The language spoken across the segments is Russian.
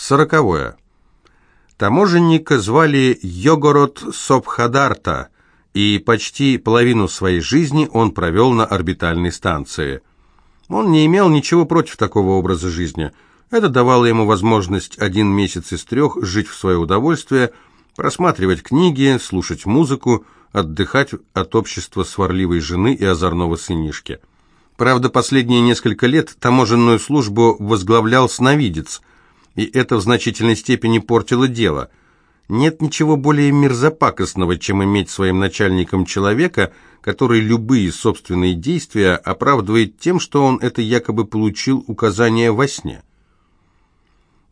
Сороковое. Таможенника звали Йогород Сопхадарта, и почти половину своей жизни он провел на орбитальной станции. Он не имел ничего против такого образа жизни. Это давало ему возможность один месяц из трех жить в свое удовольствие, просматривать книги, слушать музыку, отдыхать от общества сварливой жены и озорного сынишки. Правда, последние несколько лет таможенную службу возглавлял сновидец – и это в значительной степени портило дело. Нет ничего более мерзопакостного, чем иметь своим начальником человека, который любые собственные действия оправдывает тем, что он это якобы получил указание во сне.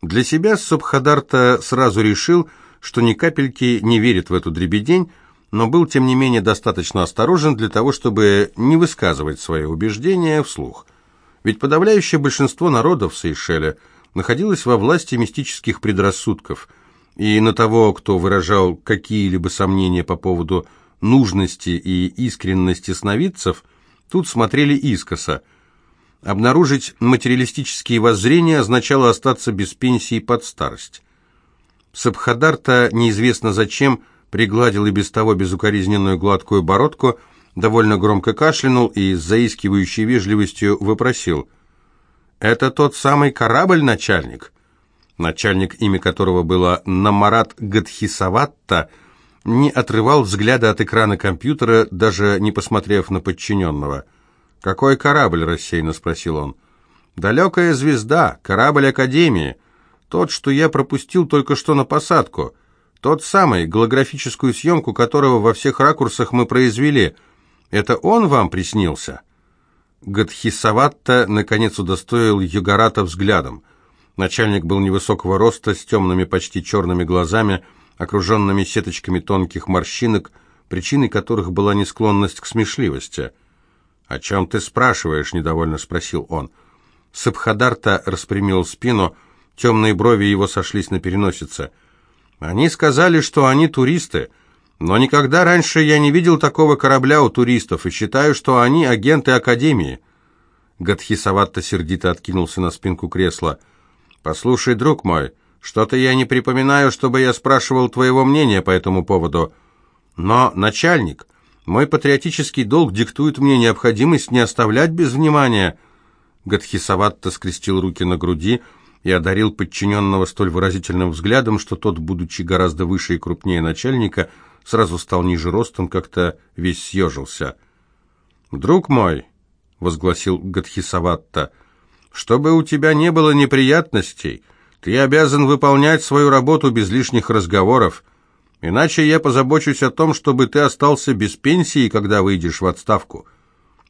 Для себя Субхадарта сразу решил, что ни капельки не верит в эту дребедень, но был, тем не менее, достаточно осторожен для того, чтобы не высказывать свои убеждения вслух. Ведь подавляющее большинство народов в Сейшеле – находилась во власти мистических предрассудков, и на того, кто выражал какие-либо сомнения по поводу нужности и искренности сновидцев, тут смотрели искоса. Обнаружить материалистические воззрения означало остаться без пенсии под старость. Сабхадарта неизвестно зачем пригладил и без того безукоризненную гладкую бородку, довольно громко кашлянул и с заискивающей вежливостью вопросил – «Это тот самый корабль, начальник?» Начальник, имя которого было Намарат Гадхисаватта, не отрывал взгляда от экрана компьютера, даже не посмотрев на подчиненного. «Какой корабль?» – рассеянно спросил он. «Далекая звезда, корабль Академии. Тот, что я пропустил только что на посадку. Тот самый, голографическую съемку которого во всех ракурсах мы произвели. Это он вам приснился?» Гадхисаватта наконец удостоил Югарата взглядом. Начальник был невысокого роста, с темными, почти черными глазами, окруженными сеточками тонких морщинок, причиной которых была несклонность к смешливости. «О чем ты спрашиваешь?» — недовольно спросил он. Сабхадарта распрямил спину, темные брови его сошлись на переносице. «Они сказали, что они туристы. Но никогда раньше я не видел такого корабля у туристов и считаю, что они агенты Академии». Гадхисаватта сердито откинулся на спинку кресла. «Послушай, друг мой, что-то я не припоминаю, чтобы я спрашивал твоего мнения по этому поводу. Но, начальник, мой патриотический долг диктует мне необходимость не оставлять без внимания». Гадхисаватта скрестил руки на груди и одарил подчиненного столь выразительным взглядом, что тот, будучи гораздо выше и крупнее начальника, сразу стал ниже ростом, как-то весь съежился. «Друг мой», — возгласил Гадхисаватта, — «чтобы у тебя не было неприятностей, ты обязан выполнять свою работу без лишних разговоров, иначе я позабочусь о том, чтобы ты остался без пенсии, когда выйдешь в отставку.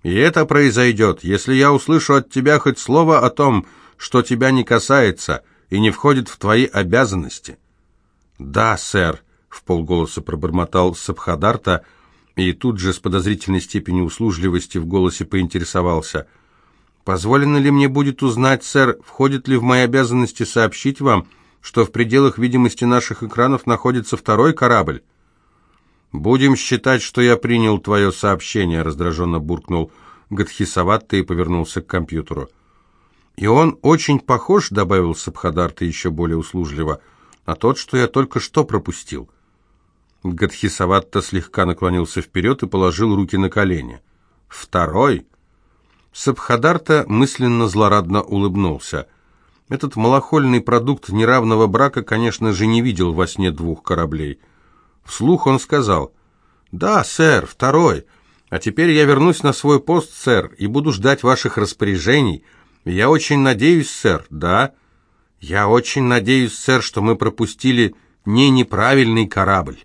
И это произойдет, если я услышу от тебя хоть слово о том, что тебя не касается и не входит в твои обязанности». «Да, сэр», в полголоса пробормотал Сабхадарта и тут же с подозрительной степенью услужливости в голосе поинтересовался. «Позволено ли мне будет узнать, сэр, входит ли в мои обязанности сообщить вам, что в пределах видимости наших экранов находится второй корабль?» «Будем считать, что я принял твое сообщение», — раздраженно буркнул Гадхисаватта и повернулся к компьютеру. «И он очень похож», — добавил Сабхадарта еще более услужливо, — «на тот, что я только что пропустил». Гадхисаватта слегка наклонился вперед и положил руки на колени. «Второй?» Сабхадарта мысленно злорадно улыбнулся. Этот малохольный продукт неравного брака, конечно же, не видел во сне двух кораблей. Вслух он сказал, «Да, сэр, второй. А теперь я вернусь на свой пост, сэр, и буду ждать ваших распоряжений. Я очень надеюсь, сэр, да? Я очень надеюсь, сэр, что мы пропустили не неправильный корабль».